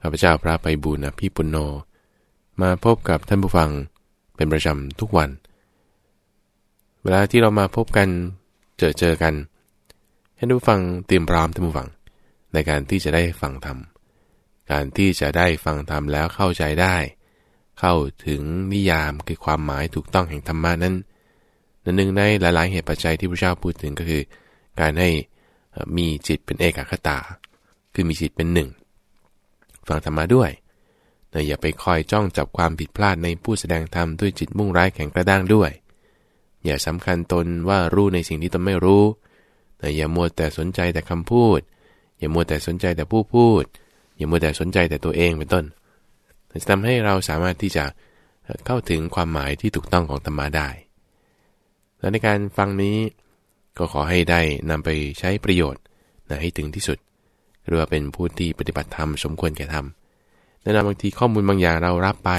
ข้าพเจ้าพระไปบูรณพี่ปุณโญมาพบกับท่านผู้ฟังเป็นประจำทุกวัน เวลาที่เรามาพบกันเจอเจอกัน ให้ท่านผู้ฟังเตรียมพร้อมท่านผู้ฟัง ในการที่จะได้ฟังธรรม การที่จะได้ฟังธรรมแล้วเข้าใจได้ เข้าถึงนิยามคือความหมายถูกต้องแห่งธรรมะนั้นหนึ่งในหลาย ๆ เหตุปัจจัยที่พระเจ้าพูดถึงก็คือ การให้มีจิตเป็นเอกคตา คือมีจิตเป็นหนึ่ง ฟังธรรมะด้วยแต่อย่าไปคอยจ้องจับความผิดพลาดในผู้แสดงธรรมด้วยจิตมุ่งร้ายแข็งกระด้างด้วย อย่าสำคัญตนว่ารู้ในสิ่งที่ตนไม่รู้แต่อย่ามัวแต่สนใจแต่คำพูด อย่ามัวแต่สนใจแต่ผู้พูด อย่ามัวแต่สนใจแต่ตัวเองเป็นต้นจะทำให้เราสามารถที่จะเข้าถึงความหมายที่ถูกต้องของธรรมะได้ และในการฟังนี้ก็ขอให้ได้นำไปใช้ประโยชน์นะให้ถึงที่สุด รือว่าเป็นผู้ที่ปฏิบัติธรรมสมควรแก่ธรรมแนะนำบางทีข้อมูลบางอย่างเรารับไป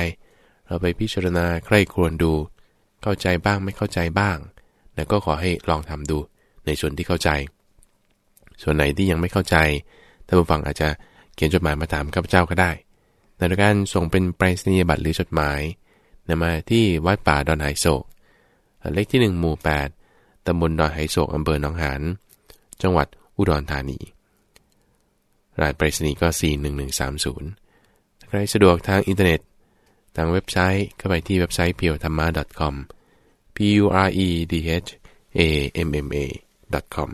เราไปพิจารณาใคร่ครวญดู เข้าใจบ้างไม่เข้าใจบ้างแต่ก็ขอให้ลองทำดูในส่วนที่เข้าใจ ส่วนไหนที่ยังไม่เข้าใจท่านผู้ฟังอาจจะเขียนจดหมายมาถามข้าพเจ้าก็ได้ในการส่งเป็นไปรษณียบัตรหรือจดหมายนมาที่วัดป่าดอนไหโศก เลขที่ 1 หมู่ 8ตำบลดอนไหโศกอำเภอหนองหาน จังหวัดอุดรธานี รายไปรษณีย์ก็ 41130 ใครสะดวกทางอินเทอร์เน็ต ทางเว็บไซต์ก็ไปที่เว็บไซต์ p i o t h a m m a com p u r e d h a m m a com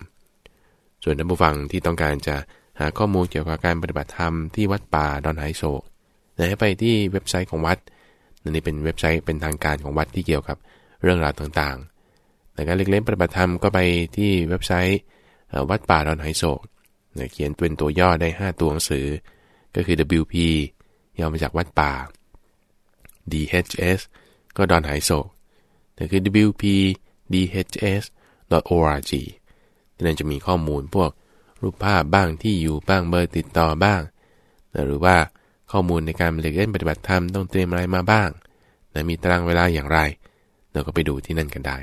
ส่วนท่านผู้ฟังที่ต้องการจะหาข้อมูลเกี่ยวกับการปฏิบัติธรรมที่วัดป่าดอนไหโศกให้ไปที่เว็บไซต์ของวัดนี่เป็นเว็บไซต์เป็นทางการของวัดที่เกี่ยวกับเรื่องราวต่างๆในการเล็กๆปฏิบัติธรรมก็ไปที่เว็บไซต์วัดป่าดอนไหโศก เขียนเป็นตัวย่อได้ 5 ตัวหนังสือ ก็คือ WP ย่อมาจากวัดป่า DHS ก็ดอนไหโศกแต่คือ WP DHS org นั่นจะมีข้อมูลพวกรูปภาพบ้างที่อยู่บ้างเบอร์ติดต่อบ้าง หรือว่าข้อมูลในการเรียนปฏิบัติธรรมต้องเตรียมอะไรมาบ้างมีตารางเวลาอย่างไร เราก็ไปดูที่นั่นกันได้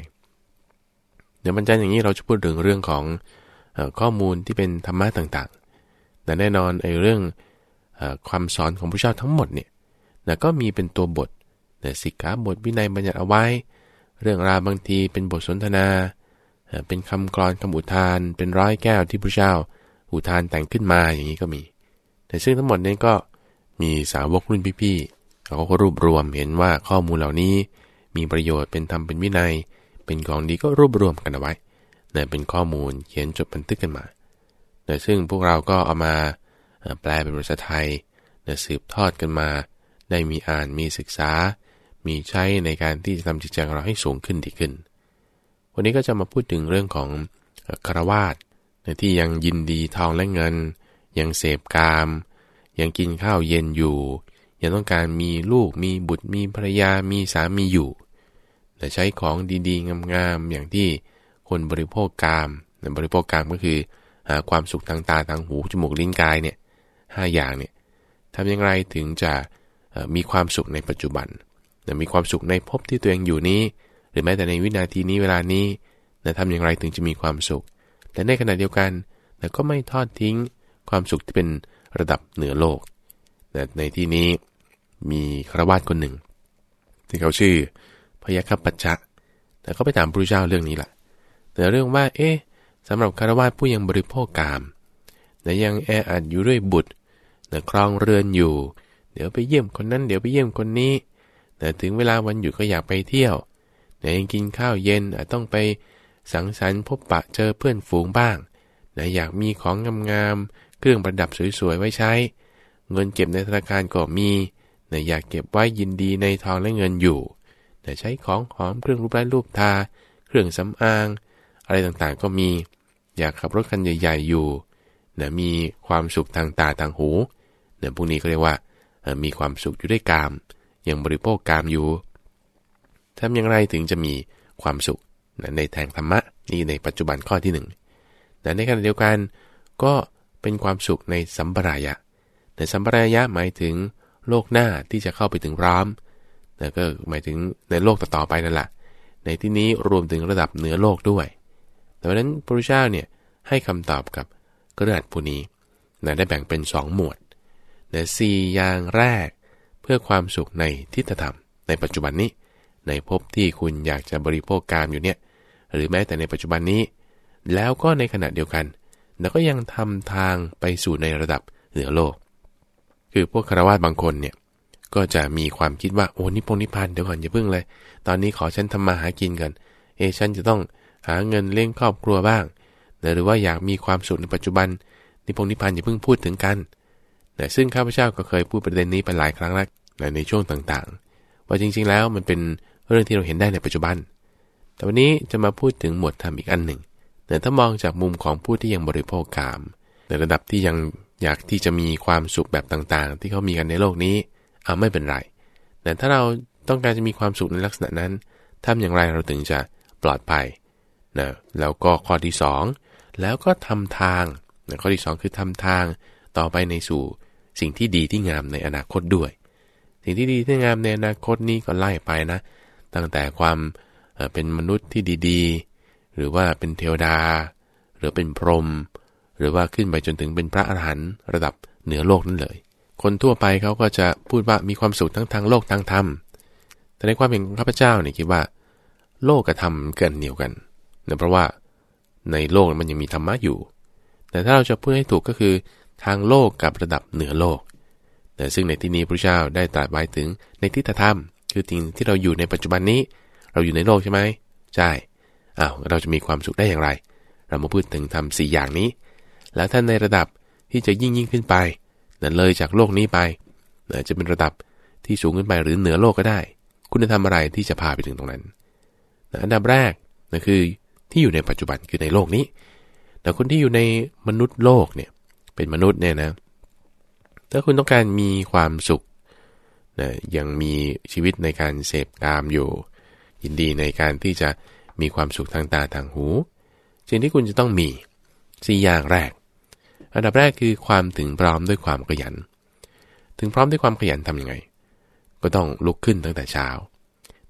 เดี๋ยวบรรจัยอย่างนี้เราจะพูดถึงเรื่องของ ข้อมูลที่เป็นธรรมะต่างๆแต่แน่นอนไอ้เรื่องความสอนของพระเจ้าทั้งหมดเนี่ยนะก็มีเป็นตัวบทนะสิกขาบทวินัยบัญญัติเอาไว้ เรื่องราวบางทีเป็นบทสนทนา เป็นคำกรอนคำอุทาน เป็นร้อยแก้วที่พระเจ้าอุทานแต่งขึ้นมาอย่างนี้ก็มี แต่ซึ่งทั้งหมดนี้ก็มีสาวกรุ่นพี่ๆเขาก็รวบรวมเห็นว่าข้อมูลเหล่านี้ มีประโยชน์เป็นธรรมเป็นวินัย เป็นของดีก็รวบรวมกันเอาไว้ นะเป็นข้อมูลเขียนจดบันทึกกันมานะซึ่งพวกเราก็เอามาแปลเป็นภาษาไทยนะสืบทอดกันมา ได้มีอ่านมีศึกษา มีใช้ในการที่จะทำจิตใจของเราให้สูงขึ้นดีขึ้น วันนี้ก็จะมาพูดถึงเรื่องของคารวาสนะที่ยังยินดีทองและเงิน ยังเสพกาม ยังกินข้าวเย็นอยู่ ยังต้องการมีลูกมีบุตรมีภรรยามีสามีอยู่ แต่ใช้ของดีๆงามๆอย่างที่ คนบริโภคกามบริโภคกามก็คือ หาความสุขทางตาทางหูจมูกลิ้นกายเนี่ยห้าอย่างเนี่ยทำอย่างไรถึงจะมีความสุขในปัจจุบันมีความสุขในภพที่ตัวเองอยู่นี้ หรือแม้แต่ในวินาทีนี้เวลานี้ทำอย่างไรถึงจะมีความสุขแต่ในขณะเดียวกันก็ไม่ทอดทิ้งความสุขที่เป็นระดับเหนือโลกในที่นี้มีครวาสคนหนึ่ง ที่เขาชื่อพยาคับปัจจะแต่เขาไปถามพระเจ้าเรื่องนี้แหละ แต่เรื่องว่า เอ๊ะสำหรับคารวะผู้ยังบริโภคกามแต่ยังแออัดอยู่ด้วยบุตรแต่ครองเรือนอยู่ เดี๋ยวไปเยี่ยมคนนั้นเดี๋ยวไปเยี่ยมคนนี้ แต่ถึงเวลาวันหยุดก็อยากไปเที่ยวแต่ยังกินข้าวเย็นอาจต้องไปสังสรรค์พบปะเจอเพื่อนฝูงบ้างแต่อยากมีของงามๆ เครื่องประดับสวยๆ ไว้ใช้ เงินเก็บในธนาคารก็มีแต่อยากเก็บไว้ยินดีในทองและเงินอยู่ แต่ใช้ของหอมเครื่องรูปไร้รูปทา เครื่องสำอาง อะไรต่างๆก็มี อยากขับรถคันใหญ่ ๆ อยู่นะมีความสุขทางตาทางหูเนี่ยพวกนี้เขาเรียกว่ามีความสุขอยู่ด้วยกาม ยังบริโภคกามอยู่ทำอย่างไรถึงจะมีความสุขนะในทางธรรมะนี่ในปัจจุบันข้อที่หนึ่งแต่ในขณะเดียวกันก็เป็นความสุขในสัมปรายะในสัมปรายะหมายถึงโลกหน้าที่จะเข้าไปถึงพร้อมแต่ก็หมายถึงในโลกต่อๆไปนั่นแหละในที่นี้รวมถึงระดับเหนือโลกด้วย ดังนั้นพระพุทธเจ้าเนี่ยให้คำตอบกับกระดาษผู้นี้นะได้แบ่งเป็น 2 หมวดนะสี่อย่างแรกเพื่อความสุขในทิฏฐธรรม ในปัจจุบันนี้ ในภพที่คุณอยากจะบริโภคกามอยู่เนี่ยหรือแม้แต่ในปัจจุบันนี้ แล้วก็ในขณะเดียวกันแล้วก็ยังทำทางไปสู่ในระดับเหนือโลก คือพวกคารวะบางคนเนี่ยก็จะมีความคิดว่าโอ้นิพพนิพานเดี๋ยวก่อนอย่าเพิ่งเลย ตอนนี้ขอฉันทำมาหากินกันเอฉันจะต้อง หาเงินเลี้ยงครอบครัวบ้างหรือว่าอยากมีความสุขในปัจจุบันนิพพนิพานอย่าเพิ่งพูดถึงกันนะซึ่งข้าพเจ้าก็เคยพูดประเด็นนี้ไปหลายครั้งแล้วในช่วงต่างๆ ว่าจริงๆแล้วมันเป็นเรื่องที่เราเห็นได้ในปัจจุบัน แต่วันนี้จะมาพูดถึงหมวดธรรมอีกอันหนึ่งแต่ถ้ามองจากมุมของผู้ที่ยังบริโภคกาม ในระดับที่ยังอยากที่จะมีความสุขแบบต่างๆ ที่เขามีกันในโลกนี้เอาไม่เป็นไร แต่ถ้าเราต้องการจะมีความสุขในลักษณะนั้นทำอย่างไรเราถึงจะปลอดภัย นะแล้วก็ข้อที่ 2 แล้วก็ทำทางนะข้อที่ 2 คือทำทางต่อไปในสู่สิ่งที่ดีที่งามในอนาคตด้วย สิ่งที่ดีที่งามในอนาคตนี้ก็ไล่ไปนะ ตั้งแต่ความเป็นมนุษย์ที่ดีๆ หรือว่าเป็นเทวดา หรือเป็นพรหมหรือว่าขึ้นไปจนถึงเป็นพระอรหันต์ระดับเหนือโลกนั่นเลย คนทั่วไปเขาก็จะพูดว่ามีความสุขทั้งทางโลกทางธรรมแต่ในความเห็นของข้าพเจ้าเนี่ยคิดว่า โลกกับธรรมเกินเหนียวกัน นื่องเพราะว่าในโลกมันยังมีธรรมะอยู่ แต่ถ้าเราจะพูดให้ถูกก็คือ ทางโลกกับระดับเหนือโลก แต่ซึ่งในที่นี้พระเจ้าได้ตรัสไว้ถึงในทิฏฐธรรม คือสิ่งที่เราอยู่ในปัจจุบันนี้ เราอยู่ในโลกใช่ไหมใช่อ้าวเราจะมีความสุขได้อย่างไร เรามาพูดถึงทำสี่อย่างนี้ แล้วท่านในระดับที่จะยิ่งยิ่งขึ้นไปนั่นเลยจากโลกนี้ไปจะเป็นระดับที่สูงขึ้นไปหรือเหนือโลกก็ได้ คุณจะทำอะไรที่จะพาไปถึงตรงนั้น อันดับแรกนั่นคือ ที่อยู่ในปัจจุบันคือในโลกนี้ แต่คนที่อยู่ในมนุษย์โลกเนี่ยเป็นมนุษย์เนี่ยนะถ้าคุณต้องการมีความสุขนะยังมีชีวิตในการเสพกามอยู่ ยินดีในการที่จะมีความสุขทางตาทางหู สิ่งที่คุณจะต้องมีสี่อย่างแรก อันดับแรกคือความถึงพร้อมด้วยความขยัน ถึงพร้อมด้วยความขยันทำยังไง ก็ต้องลุกขึ้นตั้งแต่เช้า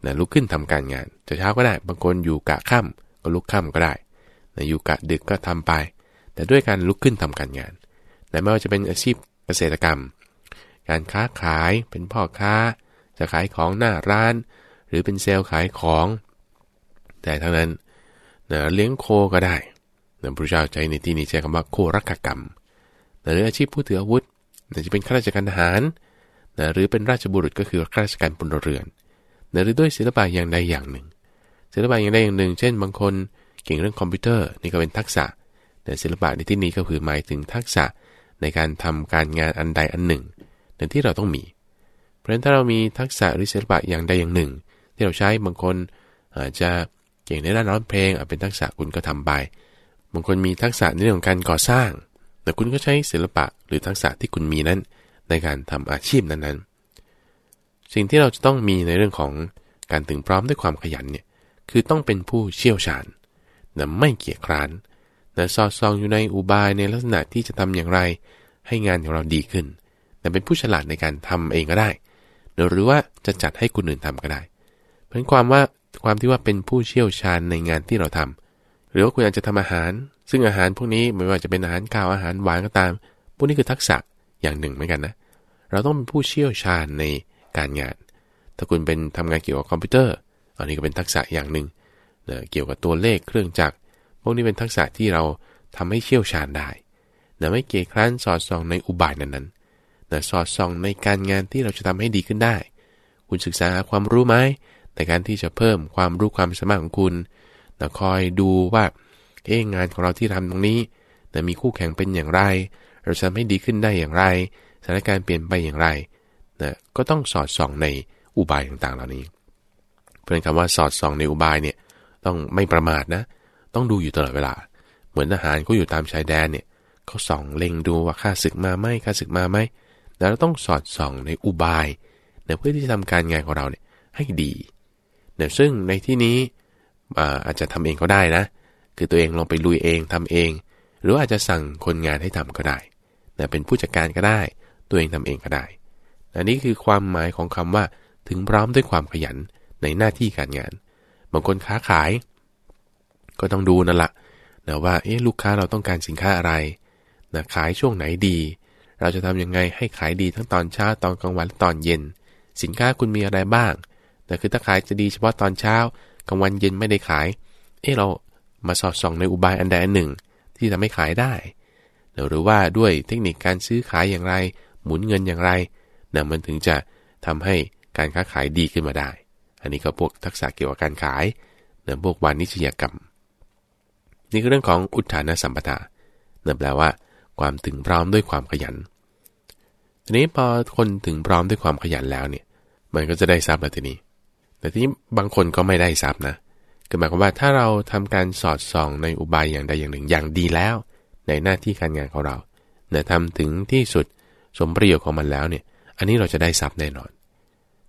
นะลุกขึ้นทำการงานจะเช้าก็ได้ บางคนอยู่กะค่ำ ก็ลุกค่ำก็ได้นะอยู่กะดึกก็ทำไป แต่ด้วยการลุกขึ้นทำการงานแต่ไม่ว่าจะเป็นอาชีพเกษตรกรรม การค้าขายเป็นพ่อค้า จะขายของหน้าร้าน หรือเป็นเซลล์ขายของ แต่ทั้งนั้นนะเลี้ยงโคก็ได้นะพระเจ้าใจในที่นี้ใช้คำว่าโครักกรรมนะหรืออาชีพผู้ถืออาวุธนะจะเป็นข้าราชการทหารนะหรือเป็นราชบุรุษก็คือข้าราชการพลเรือนนะหรือด้วยศิลปะอย่างใดอย่างหนึ่ง ศิลปะอย่างใดอย่างหนึ่ง เช่น บางคนเก่งเรื่องคอมพิวเตอร์นี่ก็เป็นทักษะ แต่ศิลปะในที่นี้ก็คือหมายถึงทักษะในการทำการงานอันใดอันหนึ่งในที่เราต้องมี เพราะฉะนั้นถ้าเรามีทักษะหรือศิลปะอย่างใดอย่างหนึ่ง ที่เราใช้บางคนอาจจะเก่งในด้านร้องเพลงเป็นทักษะคุณก็ทำไปบางคนมีทักษะในเรื่องของการก่อสร้าง แต่คุณก็ใช้ศิลปะหรือทักษะที่คุณมีนั้น ในการทำอาชีพนั้นๆ สิ่งที่เราจะต้องมีในเรื่องของการถึงพร้อมด้วยความขยันเนี่ย คือต้องเป็นผู้เชี่ยวชาญนะไม่เกียจคร้านนะสอดส่องอยู่ในอุบายในลักษณะที่จะทำอย่างไร ให้งานของเราดีขึ้นแต่เป็นผู้ฉลาดในการทำเองก็ได้ หรือว่าจะจัดให้คนอื่นทำก็ได้ เพราะความว่าความที่ว่าเป็นผู้เชี่ยวชาญในงานที่เราทำหรือว่าคุณอาจจะทำอาหาร ซึ่งอาหารพวกนี้ไม่ว่าจะเป็นอาหารข้าวอาหารหวานก็ตาม พวกนี้คือทักษะอย่างหนึ่งเหมือนกันนะ เราต้องเป็นผู้เชี่ยวชาญในการงาน ถ้าคุณเป็นทำงานเกี่ยวกับคอมพิวเตอร์ อันนี้ก็เป็นทักษะอย่างหนึ่งเกี่ยวกับตัวเลขเครื่องจักร พวกนี้เป็นทักษะที่เราทำให้เชี่ยวชาญได้นะไม่เกียคร้านสอดส่องในอุบายนั้นๆนะสอดส่องในการงานที่เราจะทำให้ดีขึ้นได้ คุณศึกษาความรู้ไหมในการที่จะเพิ่มความรู้ความสามารถของคุณนะคอยดูว่าเอ๊งานของเราที่ทำตรงนี้นะมีคู่แข่งเป็นอย่างไร เราจะทำให้ดีขึ้นได้อย่างไรสถานการณ์เปลี่ยนไปอย่างไรนะก็ต้องสอดส่องในอุบายต่างๆ เหล่านี้ เพื่อนคำว่าสอดส่องในอุบายเนี่ยต้องไม่ประมาทนะ ต้องดูอยู่ตลอดเวลา เหมือนทหารเขาอยู่ตามชายแดนเนี่ยเขาส่องเล็งดูว่าข้าศึกมาไหมข้าศึกมาไหมแล้วเราต้องสอดส่องในอุบายเนี่ยเพื่อที่จะทำการงานของเราเนี่ยให้ดีเนี่ยซึ่งในที่นี้อาจจะทำเองก็ได้นะ คือตัวเองลงไปลุยเองทำเอง หรืออาจจะสั่งคนงานให้ทำก็ได้แต่เป็นผู้จัดการก็ได้ ตัวเองทำเองก็ได้ อันนี้คือความหมายของคำว่าถึงพร้อมด้วยความขยัน ในหน้าที่การงาน บางคนค้าขาย ก็ต้องดูนั่นละนะว่าเอ๊ะลูกค้าเราต้องการสินค้าอะไรนะขายช่วงไหนดี เราจะทำยังไงให้ขายดีทั้งตอนเช้าตอนกลางวันตอนเย็น สินค้าคุณมีอะไรบ้างแต่คือถ้าขายจะดีเฉพาะตอนเช้ากลางวันเย็นไม่ได้ขาย เออเรามาสอดส่องในอุบายอันใดอันหนึ่ง ที่ทำให้ขายได้ หรือว่าด้วยเทคนิคการซื้อขายอย่างไร หมุนเงินอย่างไรนะมันถึงจะทำให้การค้าขายดีขึ้นมาได้ อันนี้ก็พวกทักษะเกี่ยวกับการขายเนะพวกวานิชยกรรม นี่คือเรื่องของอุทานสัมปทาเนั่นแปลว่า ความถึงพร้อมด้วยความขยัน ทีนี้พอคนถึงพร้อมด้วยความขยันแล้วเนี่ย มันก็จะได้ทรัพย์แล้วทีนี้ แต่ทีนี้บางคนก็ไม่ได้ทรัพย์นะคือหมายความว่าถ้าเราทำการสอดส่องในอุบายอย่างใดอย่างหนึ่งอย่างดีแล้ว ในหน้าที่การงานของเราเนี่ยทำถึงที่สุดสมประโยชน์ของมันแล้วเนี่ย อันนี้เราจะได้ทรัพย์แน่นอน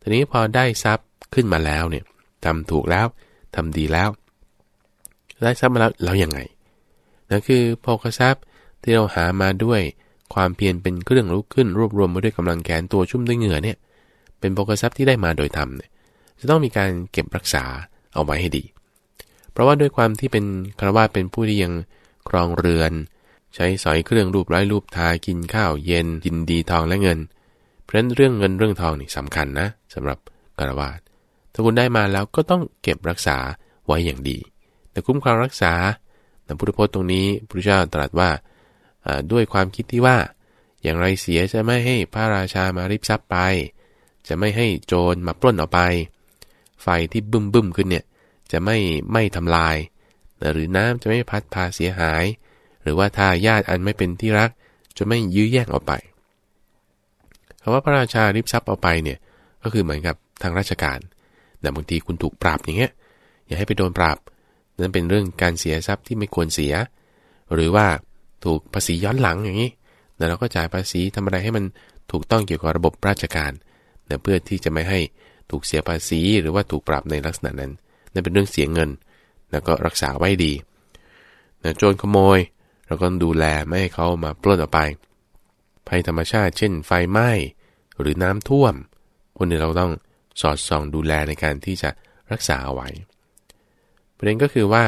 ทีนี้พอได้ทรัพย์ ขึ้นมาแล้วเนี่ยทำถูกแล้วทำดีแล้ว ได้ทรัพย์มาแล้วแล้วยังไงนั่นคือโภคทรัพย์ที่เราหามาด้วยความเพียรเป็นเครื่องลุกขึ้น รวบรวมมาด้วยกำลังแขนตัวชุ่มด้วยเหงื่อเนี่ยเป็นโภคทรัพย์ที่ได้มาโดยธรรมเนี่ยจะต้องมีการเก็บรักษาเอาไว้ให้ดี เพราะว่าด้วยความที่เป็นครวาเป็นผู้ที่ยังครองเรือน ใช้สอยเครื่องรูปไร้รูปทากินข้าวเย็นกินดีทองและเงิน เพราะฉะนั้นเรื่องเงินเรื่องทองนี่สำคัญนะสำหรับคารวาส ถ้าคุณได้มาแล้วก็ต้องเก็บรักษาไว้อย่างดี แต่คุ้มครองรักษาในพุทธพจน์ตรงนี้พระเจ้าตรัสว่าด้วยความคิดที่ว่า อย่างไรเสียจะไม่ให้พระราชามาริบทรัพย์ไป จะไม่ให้โจรมาปล้นเอาไป ไฟที่บึ้มบึ้มขึ้นเนี่ยจะไม่ไม่ทำลาย หรือน้ำจะไม่พัดพาเสียหาย หรือว่าถ้าญาติอันไม่เป็นที่รัก จะไม่ยื้อแย่งออกไปคำว่าพระราชาริบทรัพย์เอาไปเนี่ยก็คือเหมือนกับทางราชการ แต่บางทีคุณถูกปรับอย่างเงี้ยอย่าให้ไปโดนปรับนั่นเป็นเรื่องการเสียทรัพย์ที่ไม่ควรเสีย หรือว่าถูกภาษีย้อนหลังอย่างนี้แต่เราก็จ่ายภาษีทำอะไรให้มันถูกต้องเกี่ยวกับระบบราชการนะเพื่อที่จะไม่ให้ถูกเสียภาษีหรือว่าถูกปรับในลักษณะนั้น นั่นเป็นเรื่องเสียเงิน แล้วก็รักษาไว้ดีนะโจรขโมย เราก็ดูแลไม่ให้เขามาปล้นออกไป ภัยธรรมชาติ เช่น ไฟไหม้หรือน้ำท่วมคนนี้เราต้อง สอดส่องดูแลในการที่จะรักษาเอาไว้ ประเด็นก็คือว่า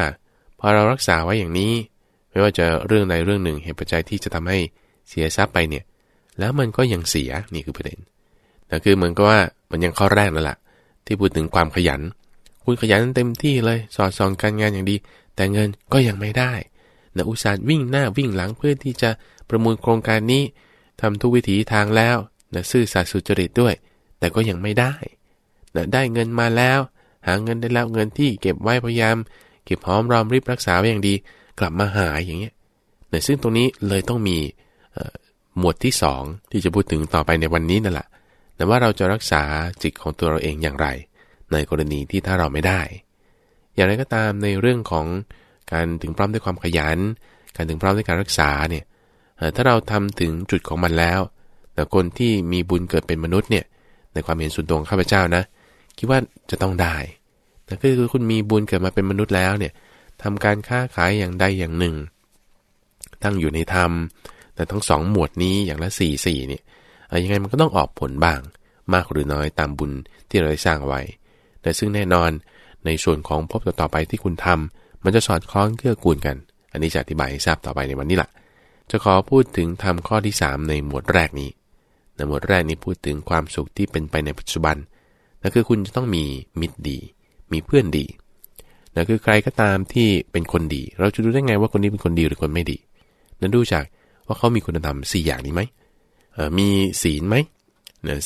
พอเรารักษาไว้อย่างนี้ ไม่ว่าจะเรื่องใดเรื่องหนึ่งเหตุปัจจัยที่จะทำให้เสียทรัพย์ไปเนี่ย แล้วมันก็ยังเสียนี่คือประเด็นแต่คือเหมือนกับว่ามันยังข้อแรกนั่นแหละที่พูดถึงความขยัน คุณขยันเต็มที่เลยสอดส่องการงานอย่างดี แต่เงินก็ยังไม่ได้นะอุตส่าห์วิ่งหน้าวิ่งหลังเพื่อที่จะประมูลโครงการนี้ทำทุกวิถีทางแล้วนะซื่อสัตย์สุจริตด้วย แต่ก็ยังไม่ได้ ได้เงินมาแล้ว หาเงินได้แล้วเงินที่เก็บไว้พยายาม เก็บหอมรอมริบรักษาไว้อย่างดี กลับมาหายอย่างเงี้ยแต่ซึ่งตรงนี้เลยต้องมีหมวดที่ 2 ที่จะพูดถึงต่อไปในวันนี้นั่นแหละแต่ว่าเราจะรักษาจิตของตัวเราเองอย่างไร ในกรณีที่ถ้าเราไม่ได้ อย่างไรก็ตามในเรื่องของการถึงพร้อมด้วยความขยัน การถึงพร้อมด้วยการรักษาเนี่ยถ้าเราทำถึงจุดของมันแล้วแต่คนที่มีบุญเกิดเป็นมนุษย์เนี่ยในความเห็นส่วนตัวของข้าพเจ้านะ คิดว่าจะต้องได้แต่คือคุณมีบุญเกิดมาเป็นมนุษย์แล้วเนี่ยทำการค้าขายอย่างใดอย่างหนึ่ง ตั้งอยู่ในธรรม แต่ทั้งสองหมวดนี้อย่างละสี่สี่เนี่ยยังไงมันก็ต้องออกผลบ้าง มากหรือน้อยตามบุญที่เราได้สร้างไว้ แต่ซึ่งแน่นอนในส่วนของพบต่อไปที่คุณทำมันจะสอดคล้องเกื้อกูลกัน อันนี้จะอธิบายให้ทราบต่อไปในวันนี้แหละจะขอพูดถึงทำข้อที่ 3 ในหมวดแรกนี้ในหมวดแรกนี้พูดถึงความสุขที่เป็นไปในปัจจุบัน นั่นคือคุณจะต้องมีมิตรดี มีเพื่อนดีนั่นคือใครก็ตามที่เป็นคนดี เราจะดูได้ไงว่าคนนี้เป็นคนดีหรือคนไม่ดีนั่นดูจากว่าเขามีคุณธรรม4อย่างนี้ไหมมีศีลไหม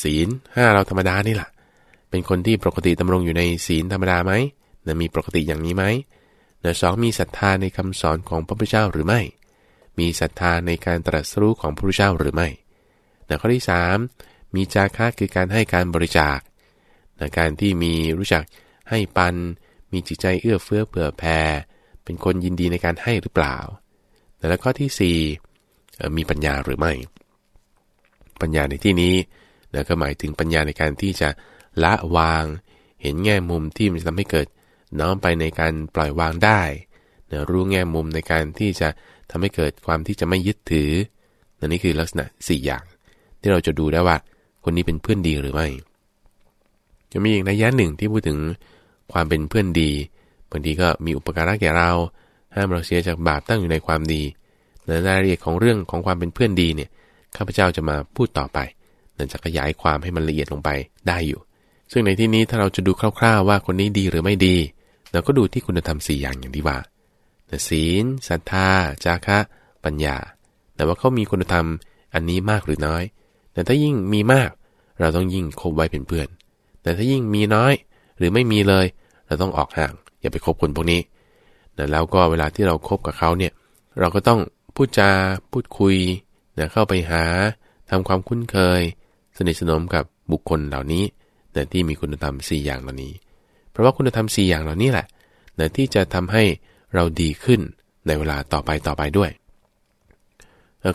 ศีลห้าเราธรรมดานี่แหละเป็นคนที่ปกติดำรงอยู่ในศีลธรรมดาไหมมีปกติอย่างนี้ไหมสองมีศรัทธาในคำสอนของพระพุทธเจ้าหรือไม่ มีศรัทธาในการตรัสรู้ของพระพุทธเจ้าหรือไม่นี่ยข้อที่ 3 มีจาคะคือการให้การบริจาค นะการที่มีรู้จักให้ปัน มีจิตใจเอื้อเฟื้อเผื่อแผ่เป็นคนยินดีในการให้หรือเปล่าแล้วข้อที่4มีปัญญาหรือไม่ ปัญญาในที่นี้นะก็หมายถึงปัญญาในการที่จะละวาง เห็นแง่มุมที่มันจะทำให้เกิด น้อมไปในการปล่อยวางได้นะรู้แง่มุมในการที่จะทำให้เกิดความที่จะไม่ยึดถือนั่นนี่คือลักษณะ 4 อย่าง ที่เราจะดูได้ว่า คนนี้เป็นเพื่อนดีหรือไม่ จะมีอีกนัยะหนึ่งที่พูดถึงความเป็นเพื่อนดีบางทีก็มีอุปการะแก่เรา ห้ามเราเสียจากบาปตั้งอยู่ในความดีในรายละเอียดของเรื่องของความเป็นเพื่อนดีเนี่ยข้าพเจ้าจะมาพูดต่อไปนั่นจะขยายความให้มันละเอียดลงไปได้อยู่ ซึ่งในที่นี้ถ้าเราจะดูคร่าวๆว่าคนนี้ดีหรือไม่ดีเราก็ดูที่คุณธรรม4อย่างอย่างที่ว่าศีลศรัทธา จาคะ ปัญญา แต่ว่าเขามีคุณธรรมอันนี้มากหรือน้อย แต่ถ้ายิ่งมีมาก เราต้องยิ่งคบไว้เป็นเพื่อน แต่ถ้ายิ่งมีน้อยหรือไม่มีเลย เราต้องออกห่าง อย่าไปคบคนพวกนี้แล้วก็เวลาที่เราครบกับเขาเนี่ยเราก็ต้องพูดจาพูดคุยนะเข้าไปหาทำความคุ้นเคย สนิทสนมกับบุคคลเหล่านี้นะที่มีคุณธรรม 4 อย่างเหล่านี้ เพราะว่าคุณธรรม 4 อย่างเหล่านี้แหละนะที่จะทำให้เราดีขึ้นในเวลาต่อไปต่อไปด้วย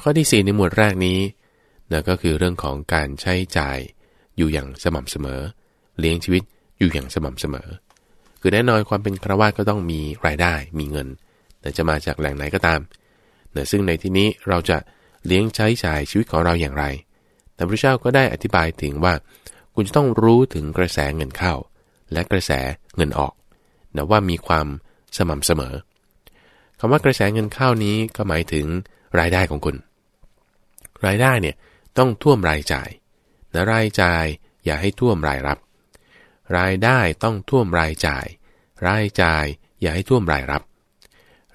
ข้อที่ 4 ในหมวดแรกนี้นะก็คือเรื่องของการใช้จ่ายอยู่อย่างสม่ำเสมอ เลี้ยงชีวิตอยู่อย่างสม่ำเสมอ คือแน่นอนความเป็นครวาก็ต้องมีรายได้มีเงิน แต่จะมาจากแหล่งไหนก็ตามนะซึ่งในที่นี้เราจะเลี้ยงใช้จ่ายชีวิตของเราอย่างไร แต่พระเจ้าก็ได้อธิบายถึงว่า คุณจะต้องรู้ถึงกระแสเงินเข้า และกระแสเงินออกนะว่ามีความสม่ำเสมอคำว่ากระแสเงินเข้านี้ก็หมายถึงรายได้ของคุณ รายได้เนี่ยต้องท่วมรายจ่ายนะรายจ่ายอย่าให้ท่วมรายรับ รายได้ต้องท่วมรายจ่าย รายจ่ายอย่าให้ท่วมรายรับ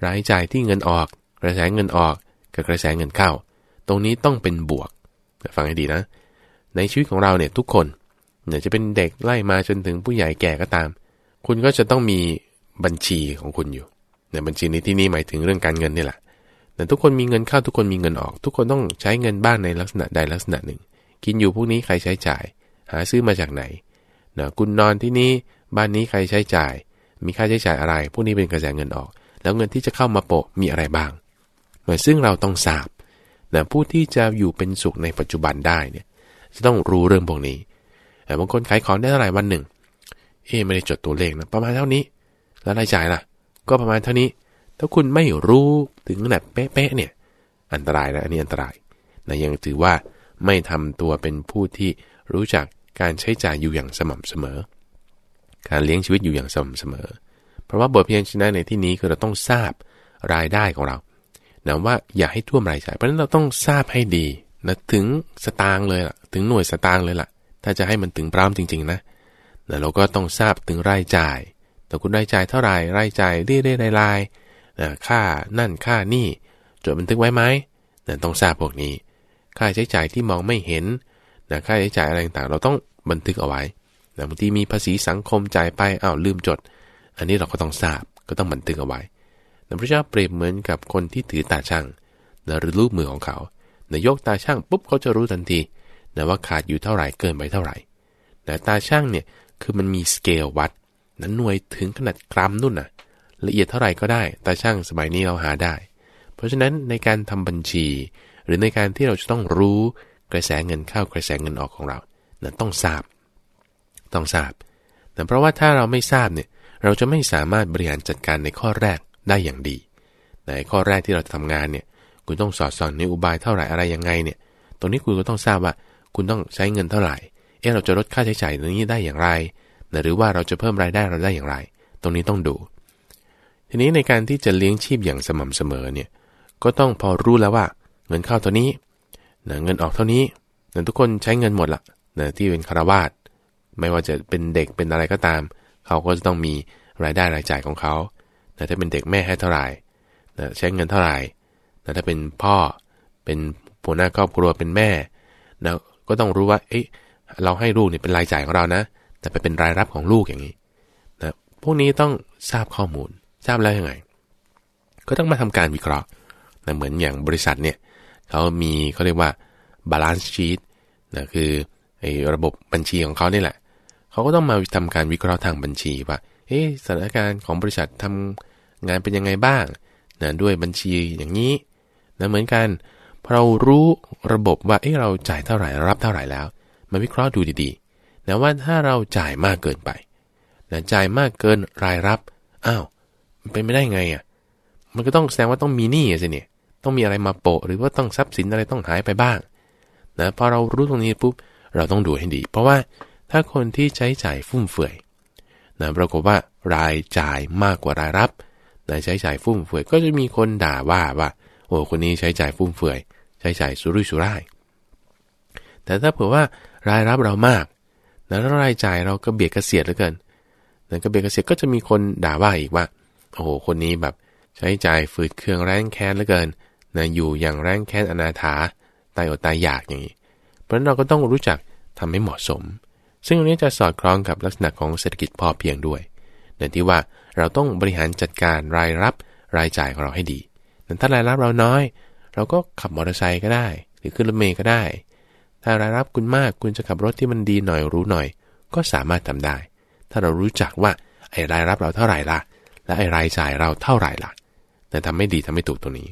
รายจ่ายที่เงินออก กระแสเงินออกกับกระแสเงินเข้า ตรงนี้ต้องเป็นบวก ฟังให้ดีนะ ในชีวิตของเราเนี่ยทุกคนเนี่ยจะเป็นเด็กไล่มาจนถึงผู้ใหญ่แก่ก็ตาม คุณก็จะต้องมีบัญชีของคุณอยู่ในบัญชีในที่นี้หมายถึงเรื่องการเงินนี่แหละแต่ทุกคนมีเงินเข้าทุกคนมีเงินออก ทุกคนต้องใช้เงินบ้างในลักษณะใดลักษณะหนึ่ง กินอยู่พวกนี้ใครใช้จ่าย หาซื้อมาจากไหน นะคุณนอนที่นี่บ้านนี้ใครใช้จ่าย มีค่าใช้จ่ายอะไร พวกนี้เป็นกระแสเงินออก แล้วเงินที่จะเข้ามาโปะมีอะไรบ้างซึ่งเราต้องทราบนะผู้ที่จะอยู่เป็นสุขในปัจจุบันได้เนี่ยจะต้องรู้เรื่องพวกนี้แต่บางคนขายของได้เท่าไหร่วันหนึ่ง เอ๊ไม่ได้จดตัวเลขนะประมาณเท่านี้ แล้วรายจ่ายล่ะ ก็ประมาณเท่านี้ ถ้าคุณไม่รู้ถึงขนาดเป๊ะๆเนี่ย อันตรายนะ อันนี้อันตรายนะยังถือว่าไม่ทำตัวเป็นผู้ที่รู้จัก การใช้จ่ายอยู่อย่างสม่ำเสมอ การเลี้ยงชีวิตอยู่อย่างสม่ำเสมอ เพราะว่าบทเพียงชนะในที่นี้คือเราต้องทราบรายได้ของเรานะว่าอย่าให้ท่วมรายจ่ายเพราะฉะนั้นเราต้องทราบให้ดีนะถึงสตางค์เลยล่ะ ถึงหน่วยสตางค์เลยล่ะ ถ้าจะให้มันถึงพร้อมจริง ๆ นะนะเราก็ต้องทราบถึงรายจ่าย แต่คุณรายจ่ายเท่าไหร่รายจ่ายเรื่อยๆรายนะค่านั่นค่านี่จดบันทึกไว้ไหมนะต้องทราบพวกนี้ ค่าใช้จ่ายที่มองไม่เห็น นะค่าใช้จ่ายอะไรต่างๆ เราต้องบันทึกเอาไว้นะบางทีมีภาษีสังคมจ่ายไปอ้าวลืมจด อันนี้เราก็ต้องทราบก็ต้องบันทึกเอาไว้นะพระเจ้าเปรียบเหมือนกับคนที่ถือตาช่างนะหรือรูปมือของเขานะยกตาช่างปุ๊บเขาจะรู้ทันทีนะว่าขาดอยู่เท่าไหร่เกินไปเท่าไหร่แต่ตาช่างเนี่ยคือมันมีสเกลวัดนั้นหน่วยถึงขนาดกรัมนู่นน่ะละเอียดเท่าไหร่ก็ได้ตาช่างสมัยนี้เราหาได้ เพราะฉะนั้นในการทำบัญชี หรือในการที่เราจะต้องรู้ กระแสเงินเข้ากระแสเงินออกของเรานั้นต้องทราบ ต้องทราบแต่เพราะว่าถ้าเราไม่ทราบเนี่ยเราจะไม่สามารถบริหารจัดการในข้อแรกได้อย่างดีในข้อแรกที่เราทำงานเนี่ยคุณต้องสอดส่องในอุบายเท่าไหร่อะไรยังไงเนี่ย ตรงนี้คุณก็ต้องทราบว่าคุณต้องใช้เงินเท่าไหร่ เออเราจะลดค่าใช้จ่ายตรงนี้ได้อย่างไร หรือว่าเราจะเพิ่มรายได้เราได้อย่างไร ตรงนี้ต้องดู ทีนี้ในการที่จะเลี้ยงชีพอย่างสม่ำเสมอเนี่ย ก็ต้องพอรู้แล้วว่า เงินเข้าตัวนี้ นะเงินออกเท่านี้นะทุกคนใช้เงินหมดละนะที่เป็นคารวาสไม่ว่าจะเป็นเด็กเป็นอะไรก็ตาม เขาก็จะต้องมีรายได้รายจ่ายของเขานะถ้าเป็นเด็กแม่ให้เท่าไหร่นะใช้เงินเท่าไหร่นะถ้าเป็นพ่อเป็นผัวหน้าครอบครัวเป็นแม่นะก็ต้องรู้ว่า เอ๊ะเราให้ลูกเนี่ยเป็นรายจ่ายของเรานะ แต่ไปเป็นรายรับของลูกอย่างนี้นะพวกนี้ต้องทราบข้อมูล ทราบแล้วยังไง ก็ต้องมาทำการวิเคราะห์นะเหมือนอย่างบริษัทเนี่ย เขามีเขาเรียกว่า balance sheet นะคือไอ้ระบบบัญชีของเขานี่แหละ เขาก็ต้องมาทำการวิเคราะห์ทางบัญชีว่า เอ๊สถานการณ์ของบริษัททำงานเป็นยังไงบ้างนะด้วยบัญชีอย่างนี้นะเหมือนกันพอเรารู้ระบบว่า เอ๊เราจ่ายเท่าไหร่รับเท่าไหร่แล้ว มาวิเคราะห์ดูดีๆนะว่าถ้าเราจ่ายมากเกินไปนะจ่ายมากเกินรายรับ อ้าวเป็นไม่ได้ไงอะ มันก็ต้องแสดงว่าต้องมีหนี้สิเนี่ย ต้องมีอะไรมาโปะ หรือว่าต้องทรัพย์สินอะไรต้องหายไปบ้างนะพอเรารู้ตรงนี้ปุ๊บเราต้องดูให้ดี เพราะว่าถ้าคนที่ใช้จ่ายฟุ่มเฟือยนะปรากฏว่ารายจ่ายมากกว่ารายรับนะใช้จ่ายฟุ่มเฟือยก็จะมีคนด่าว่าว่า โอ้คนนี้ใช้จ่ายฟุ่มเฟือย ใช้จ่ายสุรุ่ยสุร่าย แต่ถ้าเผื่อว่ารายรับเรามากนะแล้วรายจ่ายเราก็เบียดกระเสียดเหลือเกินแต่ก็เบียดกระเสียดก็จะมีคนด่าว่าอีกว่า โอ้โหคนนี้แบบใช้จ่ายฝืดเครื่องแรงแค้นเหลือเกิน นะอยู่อย่างแรงแค้นอนาถาตายอดตายอยากอย่างนี้ เพราะฉะนั้นเราก็ต้องรู้จักทำให้เหมาะสม ซึ่งตรงนี้จะสอดคล้องกับลักษณะของเศรษฐกิจพอเพียงด้วยในที่ว่าเราต้องบริหารจัดการรายรับรายจ่ายของเราให้ดีแต่ถ้ารายรับเราน้อย เราก็ขับมอเตอร์ไซค์ก็ได้ หรือขึ้นรถเมล์ก็ได้ ถ้ารายรับคุณมากคุณจะขับรถที่มันดีหน่อยรู้หน่อย ก็สามารถทำได้ ถ้าเรารู้จักว่าไอ้รายรับเราเท่าไหร่ล่ะ และไอ้รายจ่ายเราเท่าไหร่ล่ะ แต่ทำไม่ดีทำไม่ถูกตรงนี้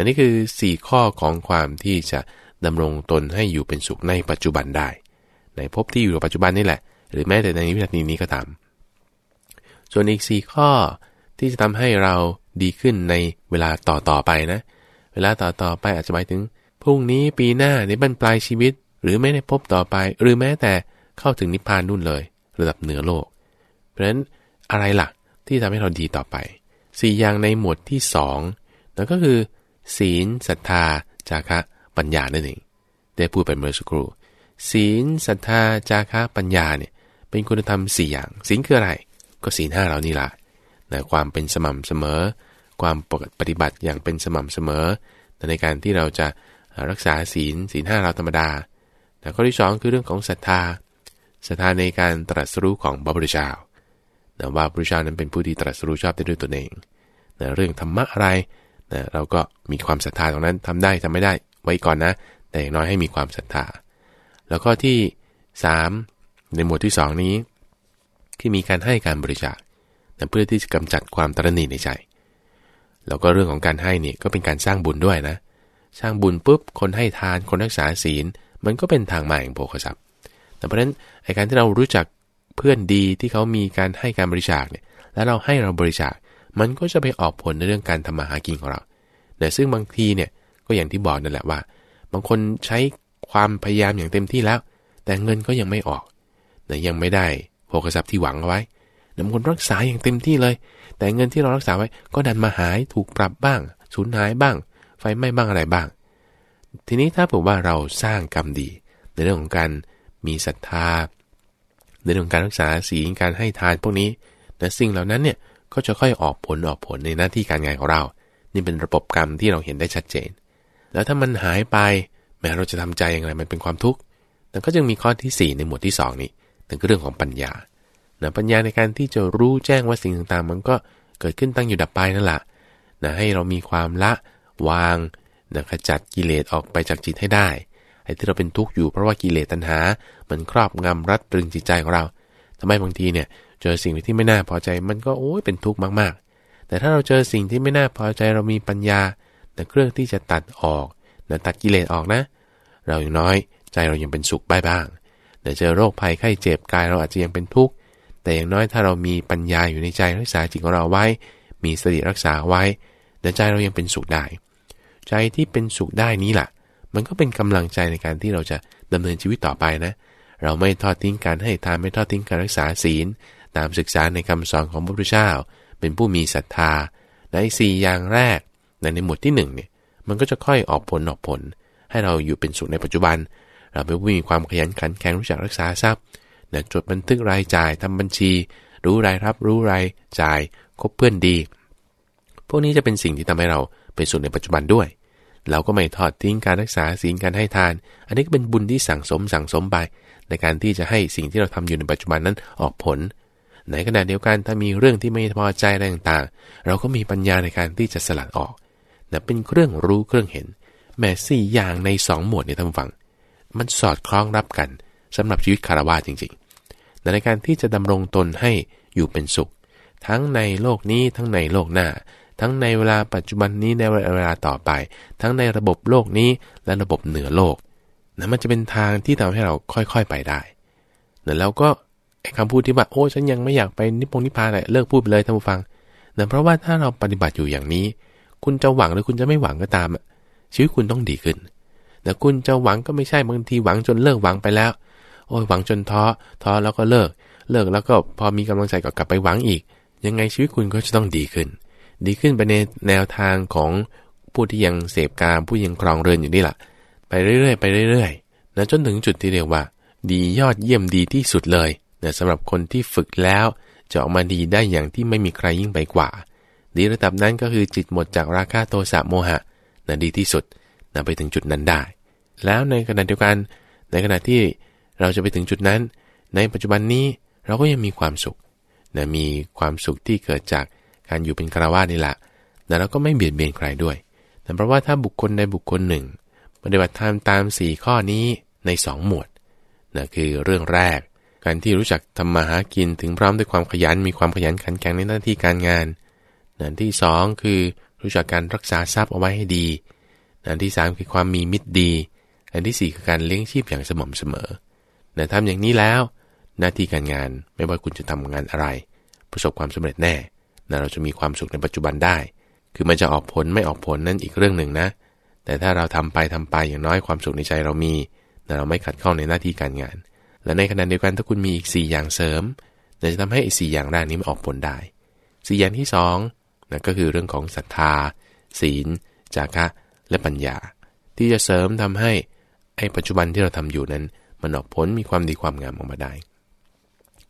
นนี่คือ 4 ข้อของความที่จะดำรงตนให้อยู่เป็นสุขในปัจจุบันได้ ในภพที่อยู่ปัจจุบันนี่แหละ หรือแม้แต่ในวินาทีนี้ก็ตามส่วนอีก 4 ข้อที่จะทำให้เราดีขึ้นในเวลาต่อต่อไปนะ เวลาต่อต่อไปอาจจะหมายถึงพรุ่งนี้ปีหน้าในบรรปลายชีวิต หรือไม่ได้พบต่อไป หรือแม้แต่เข้าถึงนิพพานนู่นเลย ระดับเหนือโลก เพราะฉะนั้นอะไรล่ะที่ทำให้เราดีต่อไป 4 อย่างในหมวดที่2นั่นก็คือ ศีลศรัทธา จาคะปัญญานั่นเองได้พูดไปเมื่อสักครู่ศีลศรัทธาจาคะปัญญาเนี่ยเป็นคุณธรรม4อย่างศีลคืออะไร ก็ศีลห้าเรานี่แหละนะความเป็นสม่ำเสมอ ความปฏิบัติอย่างเป็นสม่ำเสมอ ในการที่เราจะรักษาศีลศีลห้าเราธรรมดาแต่ข้อที่ 2 คือเรื่องของศรัทธาศรัทธาในการตรัสรู้ของพระพุทธเจ้านะว่าพระพุทธเจ้านั้นเป็นผู้ที่ตรัสรู้ชอบได้ด้วยตนเองนะเรื่องธรรมะอะไร นะเราก็มีความศรัทธาตรงนั้นทำได้ทำไม่ได้ไว้ก่อนนะ แต่อย่างน้อยให้มีความศรัทธา แล้วก็ที่ 3 ในหมวดที่ 2 นี้ที่มีการให้การบริจาคเพื่อที่จะกำจัดความตรณีในใจ แล้วก็เรื่องของการให้เนี่ยก็เป็นการสร้างบุญด้วยนะ สร้างบุญปุ๊บคนให้ทานคนรักษาศีล มันก็เป็นทางมาแห่งโภคทรัพย์แต่เพราะฉะนั้นไอการที่เรารู้จักเพื่อนดีที่เขามีการให้การบริจาคเนี่ยแล้วเราให้เราบริจาค มันก็จะไปออกผลในเรื่องการทำมาหากินของเราแต่ซึ่งบางทีเนี่ยก็อย่างที่บอกนั่นแหละว่า บางคนใช้ความพยายามอย่างเต็มที่แล้ว แต่เงินก็ยังไม่ออกแต่ยังไม่ได้โภคทรัพย์ที่หวังเอาไว้นำคนรักษาอย่างเต็มที่เลย แต่เงินที่เรารักษาไว้ก็ดันมาหายถูกปรับบ้างสูญหายบ้าง ไฟไหม้บ้างอะไรบ้าง ทีนี้ถ้าผมว่าเราสร้างกรรมดี ในเรื่องของการมีศรัทธาในเรื่องของการรักษาศีลการให้ทานพวกนี้แต่สิ่งเหล่านั้นเนี่ย ก็จะค่อยออกผลออกผลในหน้าที่การงานของเรา นี่เป็นระบบกรรมที่เราเห็นได้ชัดเจน แล้วถ้ามันหายไปแม้เราจะทำใจอย่างไรมันเป็นความทุกข์แต่ก็จึงมีข้อที่ 4 ในหมวดที่ 2 นี้นั่นคือเรื่องของปัญญานะปัญญาในการที่จะรู้แจ้งว่าสิ่งต่างๆ มันก็เกิดขึ้นตั้งอยู่ดับไปนั่นแหละนะให้เรามีความละวางนะขจัดกิเลสออกไปจากจิตให้ได้ไอ้ที่เราเป็นทุกข์อยู่เพราะว่ากิเลสตัณหา มันครอบงำรัดตรึงจิตใจของเราทำไมบางทีเนี่ย เจอสิ่งที่ไม่น่าพอใจ มันก็โอ้ยเป็นทุกข์มากๆ แต่ถ้าเราเจอสิ่งที่ไม่น่าพอใจเรามีปัญญา แต่เครื่องที่จะตัดออกนะตัดกิเลสออกนะ เราอย่างน้อยใจเรายังเป็นสุขบ้างเดี๋ยวเจอโรคภัยไข้เจ็บกายเราอาจจะยังเป็นทุกข์แต่อย่างน้อยถ้าเรามีปัญญาอยู่ในใจรักษาจิตของเราไว้ มีสติรักษาไว้เดี๋ยวใจเรายังเป็นสุขได้ ใจที่เป็นสุขได้นี้แหละมันก็เป็นกำลังใจในการที่เราจะดำเนินชีวิตต่อไปนะ เราไม่ทอดทิ้งการให้ทานไม่ทอดทิ้งการรักษาศีล ตามศึกษาในคำสอนของพระพุทธเจ้า เป็นผู้มีศรัทธา ในสี่อย่างแรกในในหมวดที่1เนี่ยมันก็จะค่อยออกผลออกผล ให้เราอยู่เป็นสุขในปัจจุบัน เราเป็นผู้มีความขยันขันแข็งรู้จักรักษาทรัพย์นะจดบันทึกรายจ่ายทำบัญชี รู้รายรับรู้รายจ่ายคบเพื่อนดี พวกนี้จะเป็นสิ่งที่ทำให้เราเป็นส่วนในปัจจุบันด้วย เราก็ไม่ทอดทิ้งการรักษาศีลการให้ทาน อันนี้ก็เป็นบุญที่สั่งสมสั่งสมไปในการที่จะให้สิ่งที่เราทำอยู่ในปัจจุบันนั้นออกผล ในขณะเดียวกันถ้ามีเรื่องที่ไม่พอใจอะไรต่างๆ เราก็มีปัญญาในการที่จะสลัดออกนะเป็นเครื่องรู้เครื่องเห็น แม้สี่อย่างในสองหมวดเนี่ยท่านฟัง มันสอดคล้องรับกันสำหรับชีวิตคารวะจริงๆในการที่จะดำรงตนให้อยู่เป็นสุข ทั้งในโลกนี้ทั้งในโลกหน้า ทั้งในเวลาปัจจุบันนี้ในเวลาต่อไป ทั้งในระบบโลกนี้และระบบเหนือโลกนะมันจะเป็นทางที่ทำให้เราค่อยๆไปได้แล้วก็ คำพูดที่ว่าโอ้ฉันยังไม่อยากไปนิพพงนิพพานเลยเลิกพูดไปเลยท่านผู้ฟังนะเพราะว่าถ้าเราปฏิบัติอยู่อย่างนี้ คุณจะหวังหรือคุณจะไม่หวังก็ตามชีวิตคุณต้องดีขึ้นแต่คุณจะหวังก็ไม่ใช่บางทีหวังจนเลิกหวังไปแล้ว โอ้ยหวังจนท้อท้อแล้วก็เลิก เลิกแล้วก็พอมีกำลังใจก็กลับไปหวังอีก ยังไงชีวิตคุณก็จะต้องดีขึ้น ดีขึ้นไปในแนวทางของผู้ที่ยังเสพการผู้ยังครองเรือนอยู่นี่แหละไปเรื่อยๆไปเรื่อยๆนะจนถึงจุดที่เรียกว่า ดียอดเยี่ยมดีที่สุดเลย นะสำหรับคนที่ฝึกแล้วจะออกมาดีได้อย่างที่ไม่มีใครยิ่งไปกว่า ดีระดับนั้นก็คือจิตหมดจากราคะโทสะโมหะนะดีที่สุดนะไปถึงจุดนั้นได้ แล้วในขณะเดียวกัน ในขณะที่เราจะไปถึงจุดนั้น ในปัจจุบันนี้เราก็ยังมีความสุขนะมีความสุขที่เกิดจากการอยู่เป็นคารวาสนี่แหละแต่เราก็ไม่เบียดเบียนใครด้วยแต่เพราะว่าถ้าบุคคลใดบุคคลหนึ่ง ปฏิบัติธรรมตาม 4 ข้อนี้ใน 2 หมวดนะคือเรื่องแรก การที่รู้จักทำมาหากินถึงพร้อมด้วยความขยันมีความขยันขันแข็งในหน้าที่การงานนะที่ 2 คือรู้จักการรักษาทรัพย์เอาไว้ให้ดีนะที่ 3 คือความมีมิตรดี อันที่ 4 คือการเลี้ยงชีพอย่างสม่ำเสมอนะทำอย่างนี้แล้ว หน้าที่การงานไม่ว่าคุณจะทำงานอะไร ประสบความสำเร็จแน่นะเราจะมีความสุขในปัจจุบันได้ คือมันจะออกผลไม่ออกผลนั่นอีกเรื่องหนึ่งนะ แต่ถ้าเราทำไปทำไปอย่างน้อยความสุขในใจเรามีนะเราไม่ขัดข้องในหน้าที่การงาน และในขณะเดียวกันถ้าคุณมีอีก 4 อย่างเสริมจะทำให้อีกสอย่างแรกนี้มันออกผลได้ 4 อย่างที่2นะก็คือเรื่องของศรัทธา ศีล จาคะและปัญญา ที่จะเสริมทำให้ไอ้ปัจจุบันที่เราทำอยู่นั้นมันออกผลมีความดีความงามออกมาได้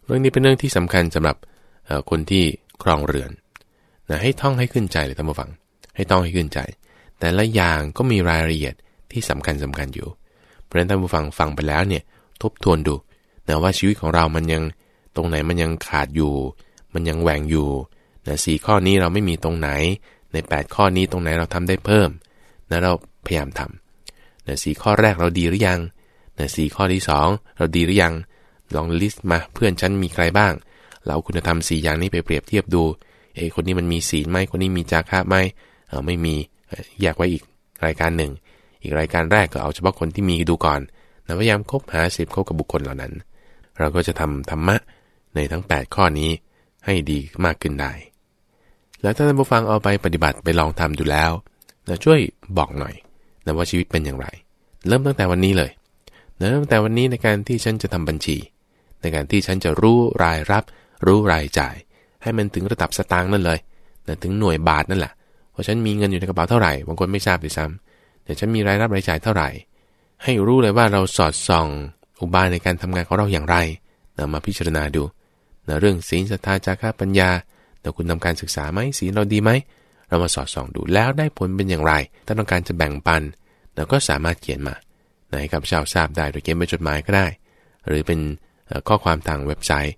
เรื่องนี้เป็นเรื่องที่สำคัญสำหรับคนที่ครองเรือนนะให้ท่องให้ขึ้นใจเลยท่านผู้ฟัง ให้ท่องให้ขึ้นใจ แต่ละอย่างก็มีรายละเอียดที่สำคัญสำคัญอยู่ เพราะฉะนั้นท่านผู้ฟังฟังไปแล้วเนี่ย ทบทวนดูนะว่าชีวิตของเรามันยังตรงไหนมันยังขาดอยู่ มันยังแหว่งอยู่นะสข้อนี้เราไม่มีตรงไหน ใน 8 ข้อนี้ตรงไหนเราทำได้เพิ่มนะเราพยายามทำนะสข้อแรกเราดีหรือยังนะสข้อที่ 2 เราดีหรือยัง ลองลิสต์มาเพื่อนฉันมีใครบ้าง เราคุณธรรมสี่อย่างนี้ไปเปรียบเทียบดู เอ้คนนี้มันมีศีลไหมคนนี้มีจาระไหมเออไม่มีแยกไว้อีกรายการหนึ่ง อีกรายการแรกก็เอาเฉพาะคนที่มีดูก่อน นะพยายามคบหาสิบคบกับบุคคลเหล่านั้น เราก็จะทำธรรมะในทั้ง 8 ข้อนี้ให้ดีมากขึ้นได้ แล้วถ้าท่านผู้ฟังเอาไปปฏิบัติไปลองทำดูแล้วนะช่วยบอกหน่อยนะว่าชีวิตเป็นอย่างไร เริ่มตั้งแต่วันนี้เลยนะเริ่มตั้งแต่วันนี้ในการที่ฉันจะทำบัญชี ในการที่ฉันจะรู้รายรับ รู้รายจ่าย ให้มันถึงระดับสตางค์นั่นเลยนะถึงหน่วยบาทนั่นแหละว่าฉันมีเงินอยู่ในกระเป๋าเท่าไหร่บางคนไม่ทราบด้วยซ้ำแต่ฉันมีรายรับรายจ่ายเท่าไหร่ ให้รู้เลยว่าเราสอดส่องอุบายในการทำงานของเราอย่างไรนะมาพิจารณาดูนะเรื่องศีลศรัทธาจาระปัญญาแต่คุณทำการศึกษาไหมศีลเราดีไหม เรามาสอดส่องดูแล้วได้ผลเป็นอย่างไร ถ้าต้องการจะแบ่งปันเราก็สามารถเขียนมาให้กับชาวทราบได้โดยเขียนเป็นจดหมายก็ได้ หรือเป็นข้อความทางเว็บไซต์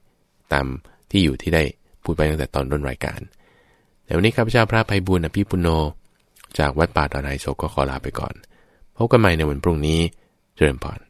ตามที่อยู่ที่ได้พูดไปตั้งแต่ตอนต้นรายการแต่วันนี้ข้าพเจ้าพระภัยบุญอภิปุโน จากวัดป่าดอนไฮโศกก็ขอลาไปก่อน พบกันใหม่ในวันพรุ่งนี้ เจริญพร